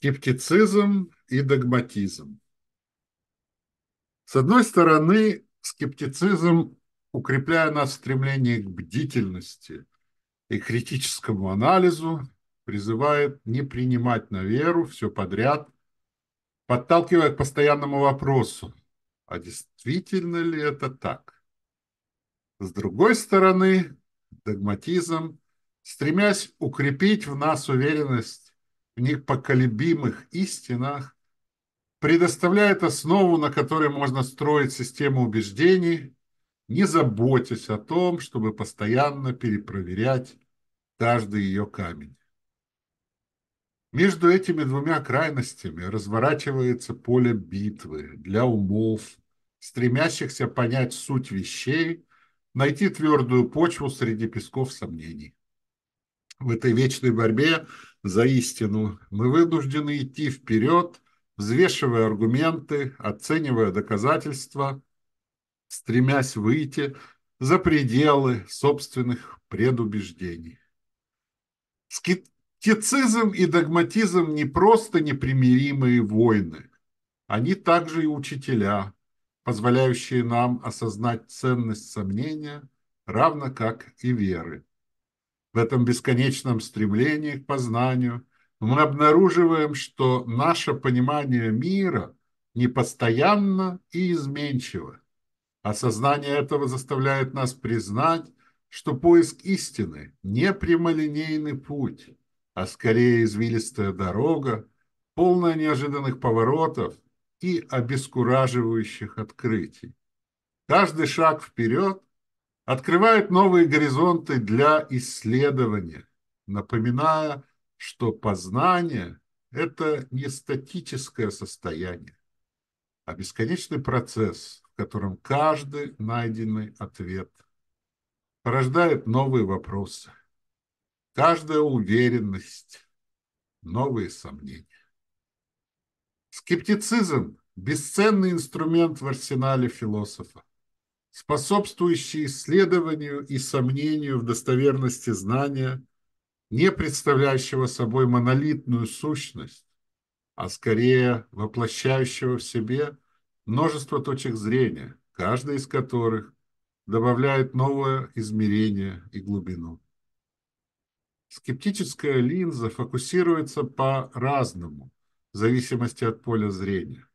Скептицизм и догматизм. С одной стороны, скептицизм, укрепляя нас в стремлении к бдительности и критическому анализу, призывает не принимать на веру все подряд, подталкивая к постоянному вопросу, а действительно ли это так? С другой стороны, догматизм, стремясь укрепить в нас уверенность в непоколебимых истинах предоставляет основу, на которой можно строить систему убеждений, не заботясь о том, чтобы постоянно перепроверять каждый ее камень. Между этими двумя крайностями разворачивается поле битвы для умов, стремящихся понять суть вещей, найти твердую почву среди песков сомнений. В этой вечной борьбе за истину, мы вынуждены идти вперед, взвешивая аргументы, оценивая доказательства, стремясь выйти за пределы собственных предубеждений. Скептицизм и догматизм не просто непримиримые войны, они также и учителя, позволяющие нам осознать ценность сомнения, равно как и веры в этом бесконечном стремлении к познанию, мы обнаруживаем, что наше понимание мира непостоянно и изменчиво. Осознание этого заставляет нас признать, что поиск истины не прямолинейный путь, а скорее извилистая дорога, полная неожиданных поворотов и обескураживающих открытий. Каждый шаг вперед открывает новые горизонты для исследования, напоминая, что познание – это не статическое состояние, а бесконечный процесс, в котором каждый найденный ответ порождает новые вопросы, каждая уверенность, новые сомнения. Скептицизм – бесценный инструмент в арсенале философа способствующий исследованию и сомнению в достоверности знания, не представляющего собой монолитную сущность, а скорее воплощающего в себе множество точек зрения, каждая из которых добавляет новое измерение и глубину. Скептическая линза фокусируется по-разному, в зависимости от поля зрения.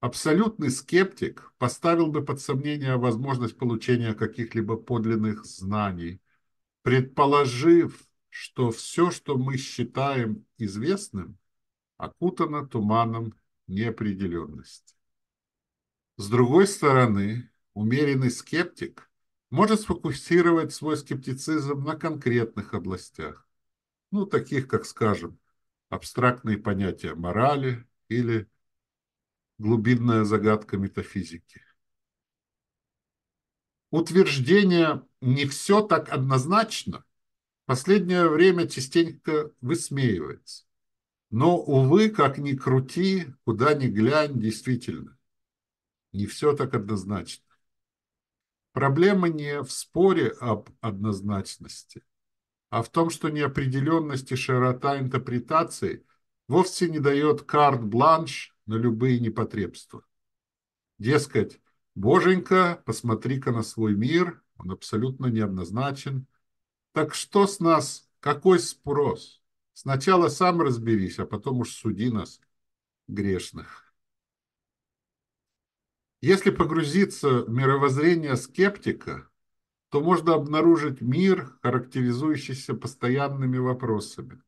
Абсолютный скептик поставил бы под сомнение возможность получения каких-либо подлинных знаний, предположив, что все, что мы считаем известным, окутано туманом неопределенности. С другой стороны, умеренный скептик может сфокусировать свой скептицизм на конкретных областях, ну, таких как, скажем, абстрактные понятия морали или глубинная загадка метафизики. Утверждение «не все так однозначно» последнее время частенько высмеивается. Но, увы, как ни крути, куда ни глянь, действительно, не все так однозначно. Проблема не в споре об однозначности, а в том, что неопределенность и широта интерпретации вовсе не дает карт-бланш на любые непотребства. Дескать, боженька, посмотри-ка на свой мир, он абсолютно неоднозначен. Так что с нас, какой спрос? Сначала сам разберись, а потом уж суди нас, грешных. Если погрузиться в мировоззрение скептика, то можно обнаружить мир, характеризующийся постоянными вопросами.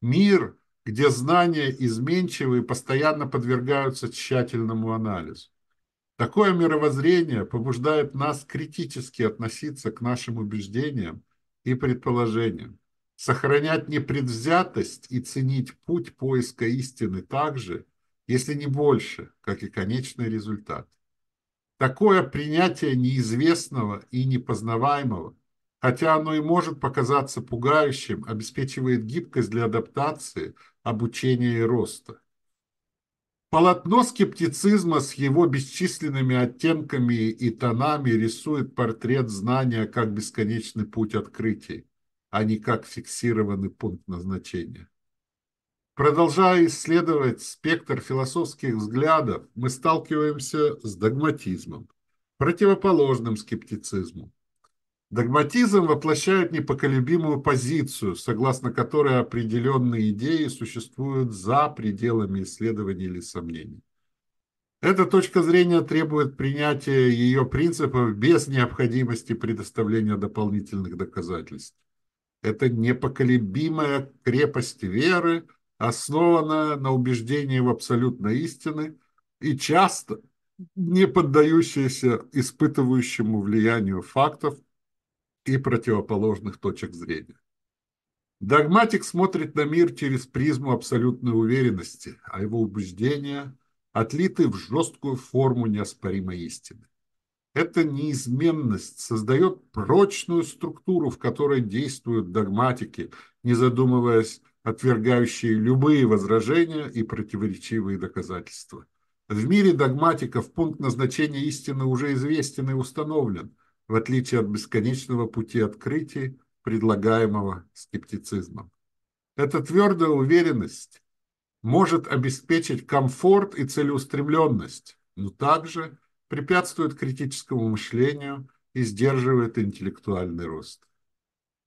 Мир, где знания изменчивы и постоянно подвергаются тщательному анализу. Такое мировоззрение побуждает нас критически относиться к нашим убеждениям и предположениям, сохранять непредвзятость и ценить путь поиска истины так же, если не больше, как и конечный результат. Такое принятие неизвестного и непознаваемого хотя оно и может показаться пугающим, обеспечивает гибкость для адаптации, обучения и роста. Полотно скептицизма с его бесчисленными оттенками и тонами рисует портрет знания как бесконечный путь открытий, а не как фиксированный пункт назначения. Продолжая исследовать спектр философских взглядов, мы сталкиваемся с догматизмом, противоположным скептицизму. Догматизм воплощает непоколебимую позицию, согласно которой определенные идеи существуют за пределами исследований или сомнений. Эта точка зрения требует принятия ее принципов без необходимости предоставления дополнительных доказательств. Это непоколебимая крепость веры – основанная на убеждении в абсолютной истины и часто не поддающаяся испытывающему влиянию фактов и противоположных точек зрения. Догматик смотрит на мир через призму абсолютной уверенности, а его убеждения отлиты в жесткую форму неоспоримой истины. Эта неизменность создает прочную структуру, в которой действуют догматики, не задумываясь отвергающие любые возражения и противоречивые доказательства. В мире догматиков пункт назначения истины уже известен и установлен, в отличие от бесконечного пути открытий, предлагаемого скептицизмом. Эта твердая уверенность может обеспечить комфорт и целеустремленность, но также препятствует критическому мышлению и сдерживает интеллектуальный рост.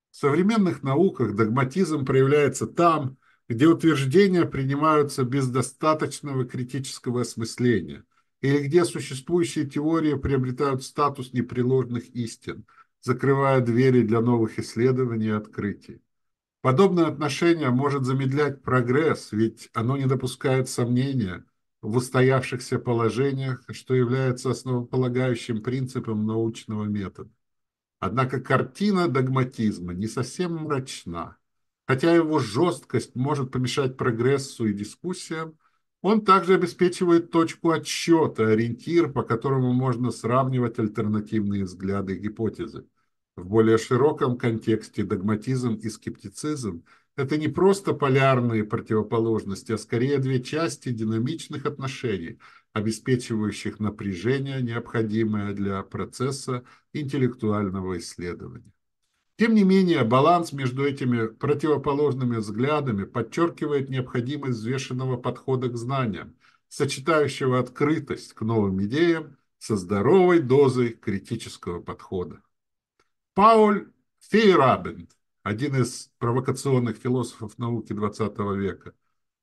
В современных науках догматизм проявляется там, где утверждения принимаются без достаточного критического осмысления или где существующие теории приобретают статус непреложных истин, закрывая двери для новых исследований и открытий. Подобное отношение может замедлять прогресс, ведь оно не допускает сомнения в устоявшихся положениях, что является основополагающим принципом научного метода. Однако картина догматизма не совсем мрачна. Хотя его жесткость может помешать прогрессу и дискуссиям, он также обеспечивает точку отсчета, ориентир, по которому можно сравнивать альтернативные взгляды и гипотезы. В более широком контексте догматизм и скептицизм – это не просто полярные противоположности, а скорее две части динамичных отношений, обеспечивающих напряжение, необходимое для процесса интеллектуального исследования. Тем не менее, баланс между этими противоположными взглядами подчеркивает необходимость взвешенного подхода к знаниям, сочетающего открытость к новым идеям со здоровой дозой критического подхода. Пауль Фейрабенд, один из провокационных философов науки XX века,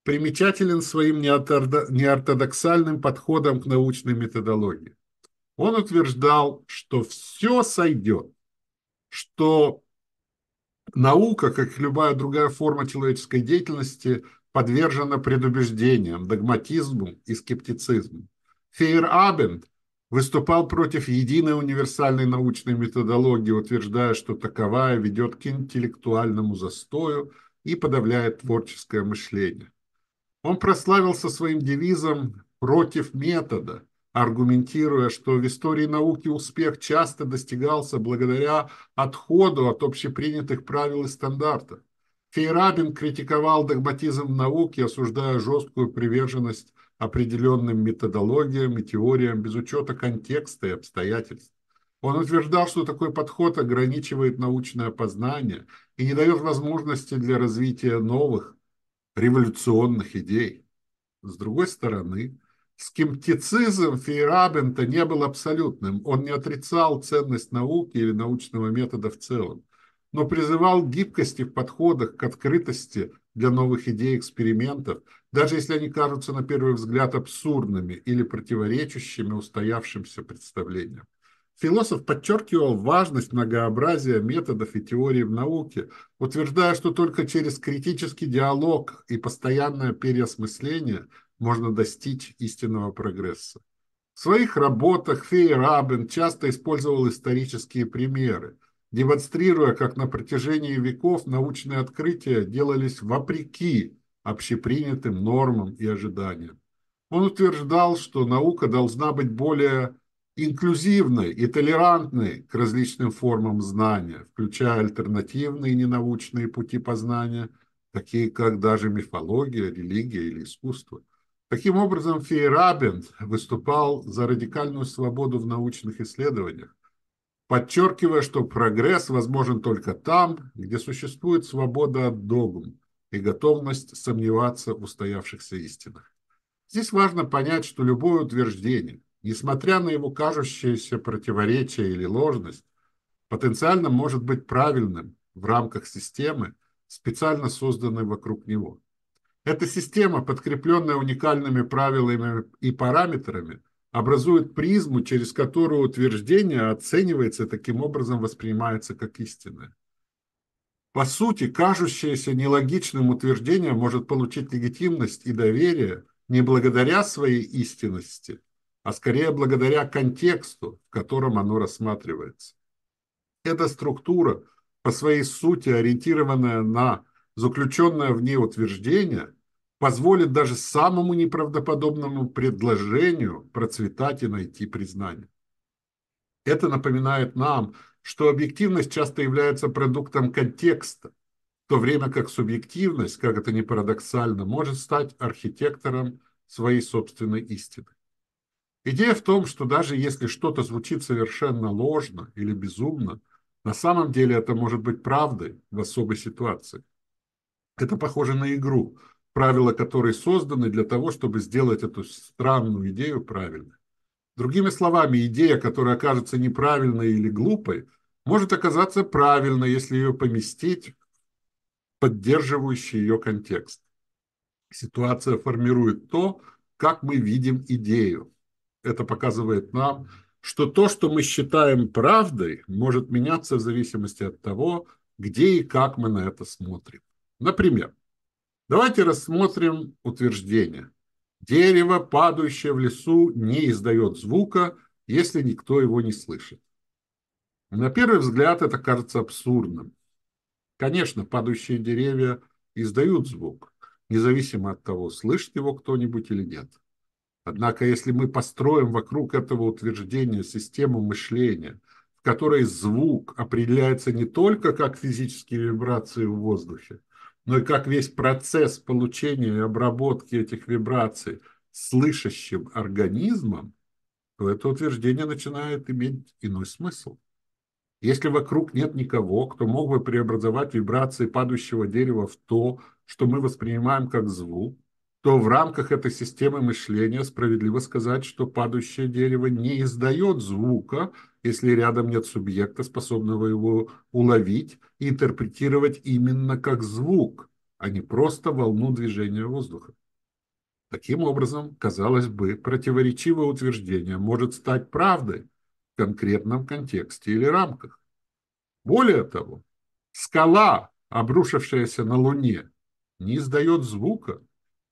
примечателен своим неортодоксальным подходом к научной методологии. Он утверждал, что все сойдет, что наука, как и любая другая форма человеческой деятельности, подвержена предубеждениям, догматизму и скептицизму. Фейер-Абенд выступал против единой универсальной научной методологии, утверждая, что таковая ведет к интеллектуальному застою и подавляет творческое мышление. Он прославился своим девизом «против метода», аргументируя, что в истории науки успех часто достигался благодаря отходу от общепринятых правил и стандартов. Фейрабин критиковал догматизм науки, осуждая жесткую приверженность определенным методологиям и теориям без учета контекста и обстоятельств. Он утверждал, что такой подход ограничивает научное познание и не дает возможности для развития новых, революционных идей. С другой стороны, скептицизм Фейрабента не был абсолютным. Он не отрицал ценность науки или научного метода в целом, но призывал гибкости в подходах к открытости для новых идей экспериментов, даже если они кажутся на первый взгляд абсурдными или противоречащими устоявшимся представлениям. Философ подчеркивал важность многообразия методов и теорий в науке, утверждая, что только через критический диалог и постоянное переосмысление можно достичь истинного прогресса. В своих работах Фейерабен часто использовал исторические примеры, демонстрируя, как на протяжении веков научные открытия делались вопреки общепринятым нормам и ожиданиям. Он утверждал, что наука должна быть более инклюзивной и толерантной к различным формам знания, включая альтернативные ненаучные пути познания, такие как даже мифология, религия или искусство. Таким образом, Фейерабенд выступал за радикальную свободу в научных исследованиях, подчеркивая, что прогресс возможен только там, где существует свобода от догм, и готовность сомневаться в устоявшихся истинах. Здесь важно понять, что любое утверждение, несмотря на его кажущееся противоречие или ложность, потенциально может быть правильным в рамках системы, специально созданной вокруг него. Эта система, подкрепленная уникальными правилами и параметрами, образует призму, через которую утверждение оценивается таким образом воспринимается как истинное. По сути, кажущееся нелогичным утверждение может получить легитимность и доверие не благодаря своей истинности, а скорее благодаря контексту, в котором оно рассматривается. Эта структура, по своей сути ориентированная на заключенное в ней утверждение позволит даже самому неправдоподобному предложению процветать и найти признание. Это напоминает нам, что объективность часто является продуктом контекста, в то время как субъективность, как это ни парадоксально, может стать архитектором своей собственной истины. Идея в том, что даже если что-то звучит совершенно ложно или безумно, на самом деле это может быть правдой в особой ситуации. Это похоже на игру, правила которой созданы для того, чтобы сделать эту странную идею правильной. Другими словами, идея, которая окажется неправильной или глупой, может оказаться правильной, если ее поместить в поддерживающий ее контекст. Ситуация формирует то, как мы видим идею. Это показывает нам, что то, что мы считаем правдой, может меняться в зависимости от того, где и как мы на это смотрим. Например, давайте рассмотрим утверждение. Дерево, падающее в лесу, не издает звука, если никто его не слышит. На первый взгляд это кажется абсурдным. Конечно, падающие деревья издают звук, независимо от того, слышит его кто-нибудь или нет. Однако, если мы построим вокруг этого утверждения систему мышления, в которой звук определяется не только как физические вибрации в воздухе, но и как весь процесс получения и обработки этих вибраций слышащим организмом, то это утверждение начинает иметь иной смысл. Если вокруг нет никого, кто мог бы преобразовать вибрации падающего дерева в то, что мы воспринимаем как звук, то в рамках этой системы мышления справедливо сказать, что падающее дерево не издает звука, если рядом нет субъекта, способного его уловить и интерпретировать именно как звук, а не просто волну движения воздуха. Таким образом, казалось бы, противоречивое утверждение может стать правдой в конкретном контексте или рамках. Более того, скала, обрушившаяся на Луне, не издает звука,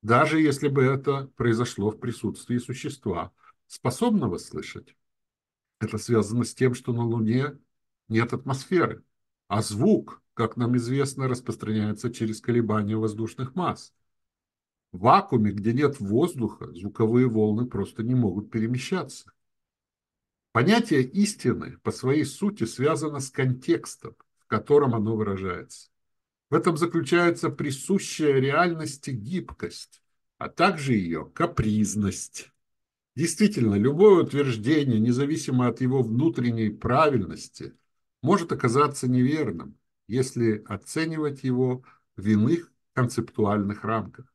даже если бы это произошло в присутствии существа, способного слышать. Это связано с тем, что на Луне нет атмосферы, а звук, как нам известно, распространяется через колебания воздушных масс. В вакууме, где нет воздуха, звуковые волны просто не могут перемещаться. Понятие истины по своей сути связано с контекстом, в котором оно выражается. В этом заключается присущая реальности гибкость, а также ее капризность. Действительно, любое утверждение, независимо от его внутренней правильности, может оказаться неверным, если оценивать его в иных концептуальных рамках.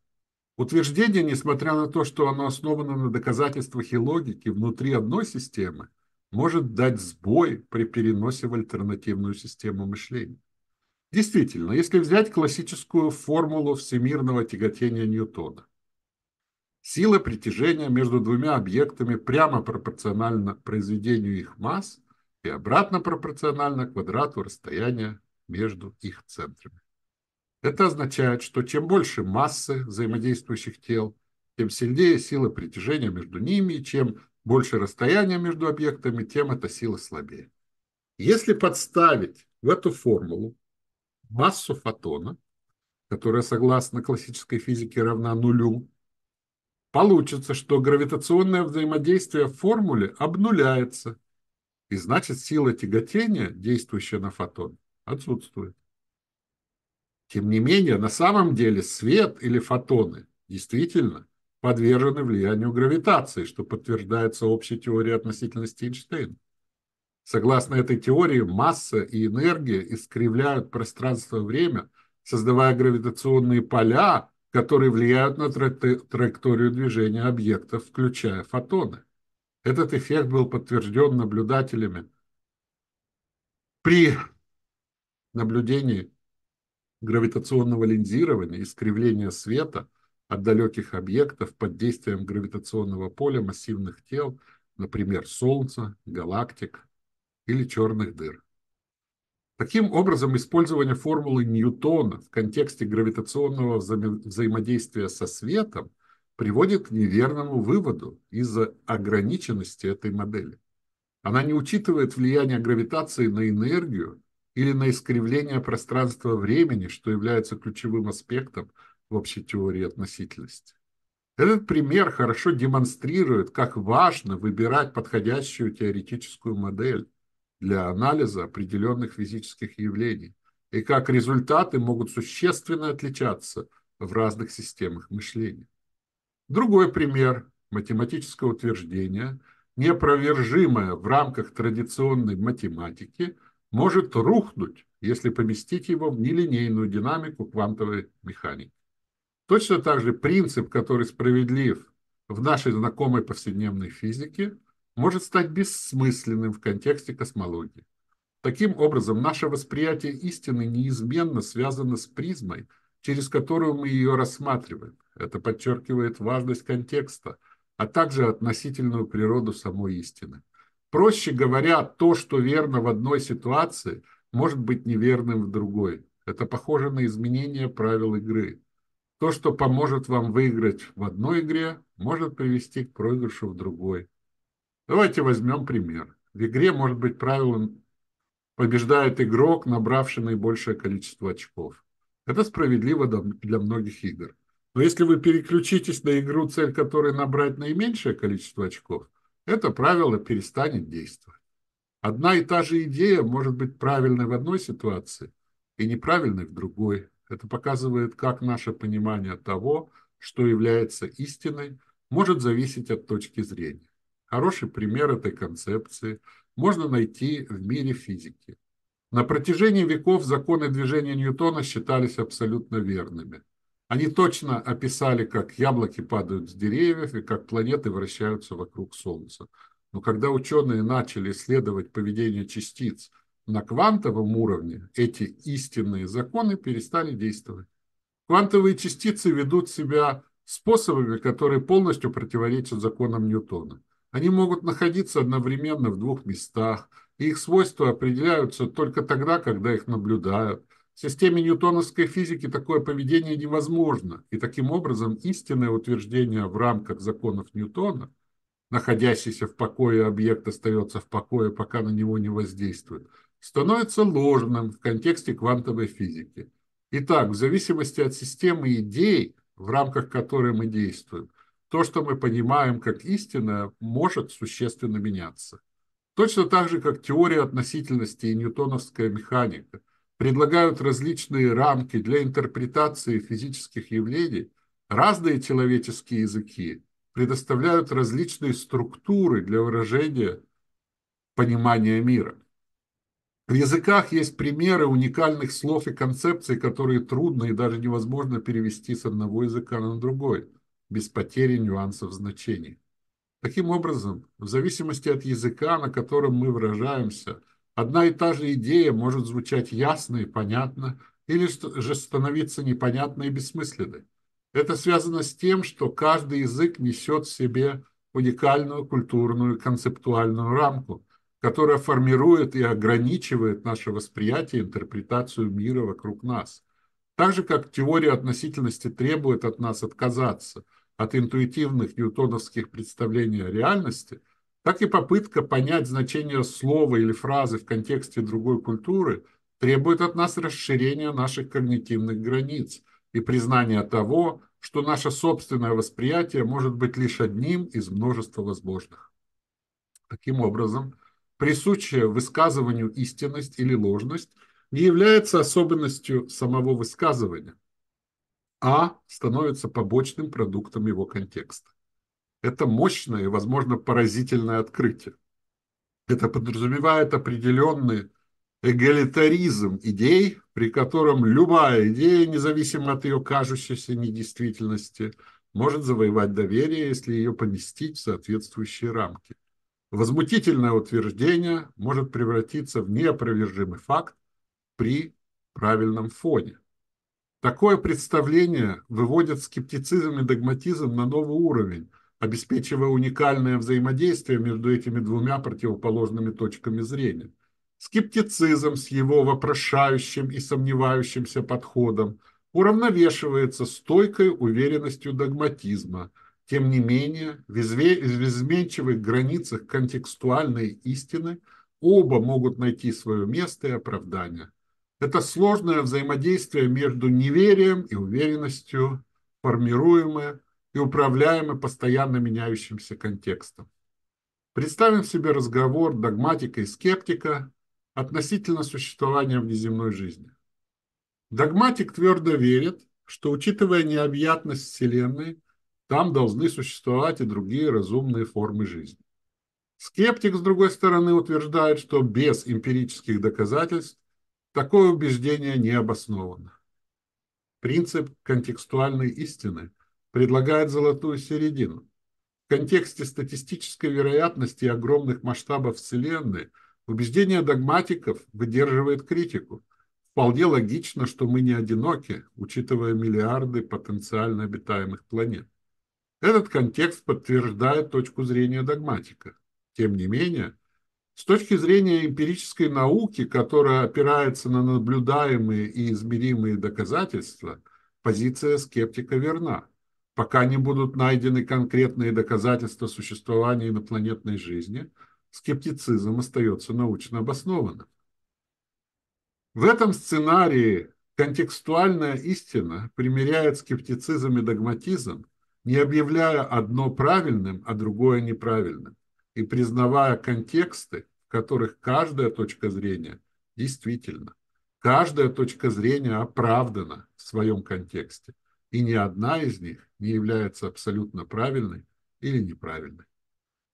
Утверждение, несмотря на то, что оно основано на доказательствах и логике внутри одной системы, может дать сбой при переносе в альтернативную систему мышления. Действительно, если взять классическую формулу всемирного тяготения Ньютона, сила притяжения между двумя объектами прямо пропорциональна произведению их масс и обратно пропорциональна квадрату расстояния между их центрами. Это означает, что чем больше массы взаимодействующих тел, тем сильнее сила притяжения между ними, и чем больше расстояние между объектами, тем эта сила слабее. Если подставить в эту формулу массу фотона, которая, согласно классической физике, равна нулю, получится, что гравитационное взаимодействие в формуле обнуляется, и значит сила тяготения, действующая на фотон, отсутствует. Тем не менее, на самом деле свет или фотоны действительно подвержены влиянию гравитации, что подтверждается общей теорией относительности Эйнштейна. Согласно этой теории, масса и энергия искривляют пространство-время создавая гравитационные поля, которые влияют на траекторию движения объектов, включая фотоны. Этот эффект был подтвержден наблюдателями при наблюдении гравитационного линзирования, искривления света от далеких объектов под действием гравитационного поля массивных тел, например, Солнца, галактик или черных дыр. Таким образом, использование формулы Ньютона в контексте гравитационного вза взаимодействия со светом приводит к неверному выводу из-за ограниченности этой модели. Она не учитывает влияние гравитации на энергию или на искривление пространства-времени, что является ключевым аспектом в общей теории относительности. Этот пример хорошо демонстрирует, как важно выбирать подходящую теоретическую модель для анализа определенных физических явлений и как результаты могут существенно отличаться в разных системах мышления. Другой пример – математическое утверждение, неопровержимое в рамках традиционной математики – может рухнуть, если поместить его в нелинейную динамику квантовой механики. Точно так же принцип, который справедлив в нашей знакомой повседневной физике, может стать бессмысленным в контексте космологии. Таким образом, наше восприятие истины неизменно связано с призмой, через которую мы ее рассматриваем. Это подчеркивает важность контекста, а также относительную природу самой истины. Проще говоря, то, что верно в одной ситуации, может быть неверным в другой. Это похоже на изменение правил игры. То, что поможет вам выиграть в одной игре, может привести к проигрышу в другой. Давайте возьмем пример. В игре может быть правилом побеждает игрок, набравший наибольшее количество очков. Это справедливо для многих игр. Но если вы переключитесь на игру, цель которой набрать наименьшее количество очков, это правило перестанет действовать. Одна и та же идея может быть правильной в одной ситуации и неправильной в другой. Это показывает, как наше понимание того, что является истиной, может зависеть от точки зрения. Хороший пример этой концепции можно найти в мире физики. На протяжении веков законы движения Ньютона считались абсолютно верными – они точно описали, как яблоки падают с деревьев и как планеты вращаются вокруг Солнца. Но когда ученые начали исследовать поведение частиц на квантовом уровне, эти истинные законы перестали действовать. Квантовые частицы ведут себя способами, которые полностью противоречат законам Ньютона. Они могут находиться одновременно в двух местах, и их свойства определяются только тогда, когда их наблюдают – в системе ньютоновской физики такое поведение невозможно, и таким образом истинное утверждение в рамках законов Ньютона, находящийся в покое объект остается в покое, пока на него не воздействует, становится ложным в контексте квантовой физики. Итак, в зависимости от системы идей, в рамках которой мы действуем, то, что мы понимаем как истинное, может существенно меняться. Точно так же, как теория относительности и ньютоновская механика – предлагают различные рамки для интерпретации физических явлений, разные человеческие языки предоставляют различные структуры для выражения понимания мира. В языках есть примеры уникальных слов и концепций, которые трудно и даже невозможно перевести с одного языка на другой, без потери нюансов значений. Таким образом, в зависимости от языка, на котором мы выражаемся – Одна и та же идея может звучать ясно и понятно, или же становиться непонятной и бессмысленной. Это связано с тем, что каждый язык несет в себе уникальную культурную концептуальную рамку, которая формирует и ограничивает наше восприятие и интерпретацию мира вокруг нас. Так же, как теория относительности требует от нас отказаться от интуитивных ньютоновских представлений о реальности – так и попытка понять значение слова или фразы в контексте другой культуры требует от нас расширения наших когнитивных границ и признания того, что наше собственное восприятие может быть лишь одним из множества возможных. Таким образом, присущая высказыванию истинность или ложность не является особенностью самого высказывания, а становится побочным продуктом его контекста. Это мощное и, возможно, поразительное открытие. Это подразумевает определенные эгалитаризм идей, при котором любая идея, независимо от ее кажущейся недействительности, может завоевать доверие, если ее поместить в соответствующие рамки. Возмутительное утверждение может превратиться в неопровержимый факт при правильном фоне. Такое представление выводит скептицизм и догматизм на новый уровень, обеспечивая уникальное взаимодействие между этими двумя противоположными точками зрения. Скептицизм с его вопрошающим и сомневающимся подходом уравновешивается стойкой уверенностью догматизма. Тем не менее, в изменчивых границах контекстуальной истины оба могут найти свое место и оправдание. Это сложное взаимодействие между неверием и уверенностью, формируемое и управляемое постоянно меняющимся контекстом. Представим себе разговор догматика и скептика относительно существования внеземной жизни. Догматик твердо верит, что, учитывая необъятность Вселенной, там должны существовать и другие разумные формы жизни. Скептик, с другой стороны, утверждает, что без эмпирических доказательств такое убеждение не обосновано. Принцип контекстуальной истины предлагает золотую середину. В контексте статистической вероятности огромных масштабов Вселенной – Убеждение догматиков выдерживает критику. Вполне логично, что мы не одиноки, учитывая миллиарды потенциально обитаемых планет. Этот контекст подтверждает точку зрения догматика. Тем не менее, с точки зрения эмпирической науки, которая опирается на наблюдаемые и измеримые доказательства, позиция скептика верна. Пока не будут найдены конкретные доказательства существования инопланетной жизни – скептицизм остается научно обоснованным. В этом сценарии контекстуальная истина примеряет скептицизм и догматизм, не объявляя одно правильным, а другое неправильным, и признавая контексты, в которых каждая точка зрения действительно, каждая точка зрения оправдана в своем контексте, и ни одна из них не является абсолютно правильной или неправильной.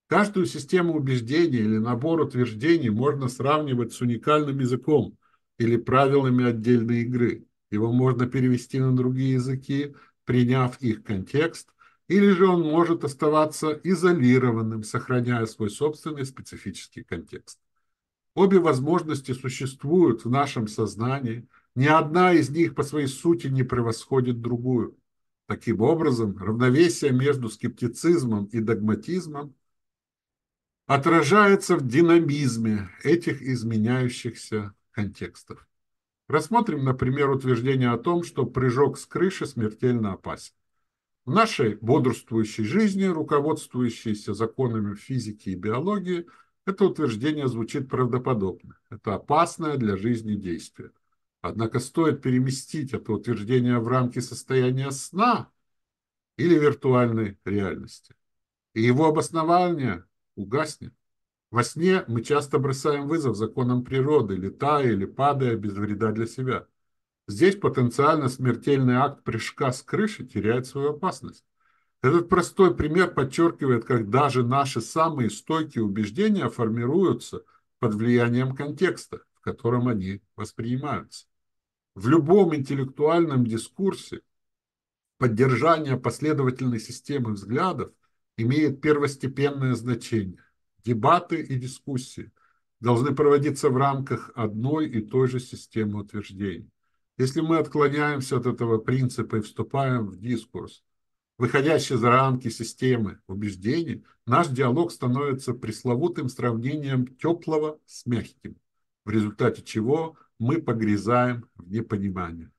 Каждую систему убеждений или набор утверждений можно сравнивать с уникальным языком или правилами отдельной игры. Его можно перевести на другие языки, приняв их контекст, или же он может оставаться изолированным, сохраняя свой собственный специфический контекст. Обе возможности существуют в нашем сознании, ни одна из них по своей сути не превосходит другую. Таким образом, равновесие между скептицизмом и догматизмом отражается в динамизме этих изменяющихся контекстов. Рассмотрим, например, утверждение о том, что прыжок с крыши смертельно опасен. В нашей бодрствующей жизни, руководствующейся законами физики и биологии, это утверждение звучит правдоподобно. Это опасное для жизни действие. Однако стоит переместить это утверждение в рамки состояния сна или виртуальной реальности. И его обоснование угаснет. Во сне мы часто бросаем вызов законам природы, летая или падая без вреда для себя. Здесь потенциально смертельный акт прыжка с крыши теряет свою опасность. Этот простой пример подчеркивает, как даже наши самые стойкие убеждения формируются под влиянием контекста, в котором они воспринимаются. В любом интеллектуальном дискурсе поддержание последовательной системы взглядов имеет первостепенное значение. Дебаты и дискуссии должны проводиться в рамках одной и той же системы утверждений. Если мы отклоняемся от этого принципа и вступаем в дискурс, выходящий за рамки системы убеждений, наш диалог становится пресловутым сравнением теплого с мягким, в результате чего мы погрязаем в непонимании.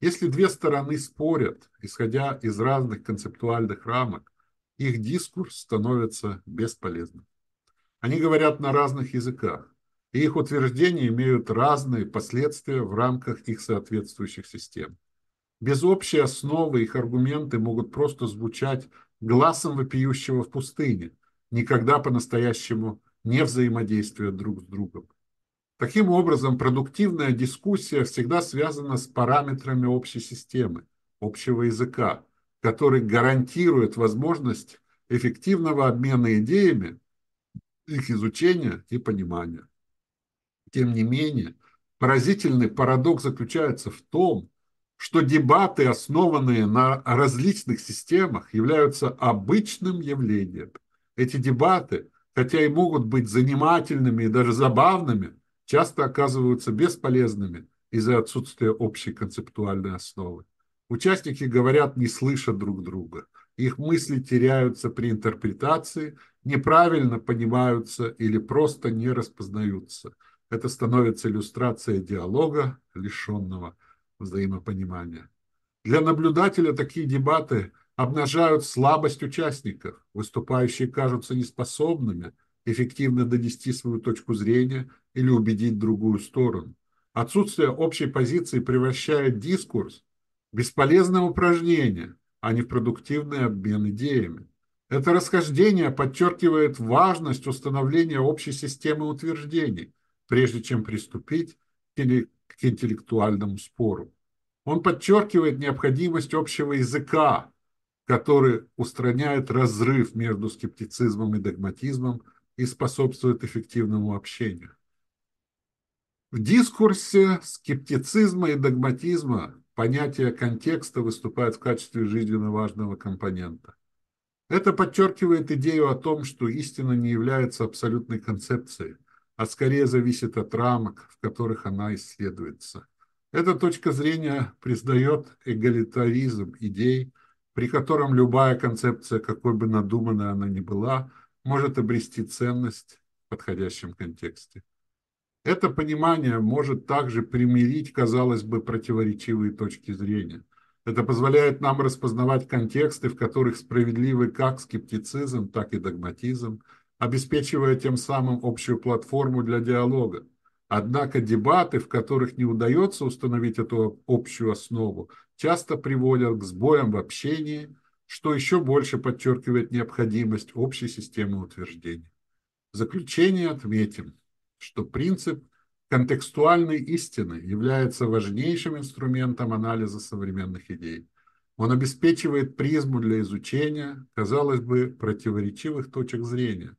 Если две стороны спорят, исходя из разных концептуальных рамок, их дискурс становится бесполезным. Они говорят на разных языках, и их утверждения имеют разные последствия в рамках их соответствующих систем. Без общей основы их аргументы могут просто звучать глазом вопиющего в пустыне, никогда по-настоящему не взаимодействуя друг с другом. Таким образом, продуктивная дискуссия всегда связана с параметрами общей системы, общего языка, который гарантирует возможность эффективного обмена идеями, их изучения и понимания. Тем не менее, поразительный парадокс заключается в том, что дебаты, основанные на различных системах, являются обычным явлением. Эти дебаты, хотя и могут быть занимательными и даже забавными, часто оказываются бесполезными из-за отсутствия общей концептуальной основы. Участники говорят, не слыша друг друга. Их мысли теряются при интерпретации, неправильно понимаются или просто не распознаются. Это становится иллюстрацией диалога, лишенного взаимопонимания. Для наблюдателя такие дебаты обнажают слабость участников. Выступающие кажутся неспособными эффективно донести свою точку зрения или убедить другую сторону. Отсутствие общей позиции превращает дискурс в бесполезное упражнение, а не в продуктивный обмен идеями. Это расхождение подчеркивает важность установления общей системы утверждений, прежде чем приступить к интеллектуальному спору. Он подчеркивает необходимость общего языка, который устраняет разрыв между скептицизмом и догматизмом и способствует эффективному общению. В дискурсе скептицизма и догматизма понятие контекста выступает в качестве жизненно важного компонента. Это подчеркивает идею о том, что истина не является абсолютной концепцией, а скорее зависит от рамок, в которых она исследуется. Эта точка зрения признает эгалитаризм идей, при котором любая концепция, какой бы надуманной она ни была, может обрести ценность в подходящем контексте. Это понимание может также примирить, казалось бы, противоречивые точки зрения. Это позволяет нам распознавать контексты, в которых справедливы как скептицизм, так и догматизм, обеспечивая тем самым общую платформу для диалога. Однако дебаты, в которых не удается установить эту общую основу, часто приводят к сбоям в общении, что еще больше подчеркивает необходимость общей системы утверждений. В заключение отметим, что принцип контекстуальной истины является важнейшим инструментом анализа современных идей. Он обеспечивает призму для изучения, казалось бы, противоречивых точек зрения,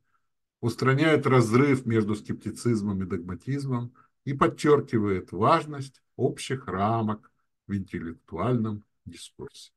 устраняет разрыв между скептицизмом и догматизмом и подчеркивает важность общих рамок в интеллектуальном дискурсе.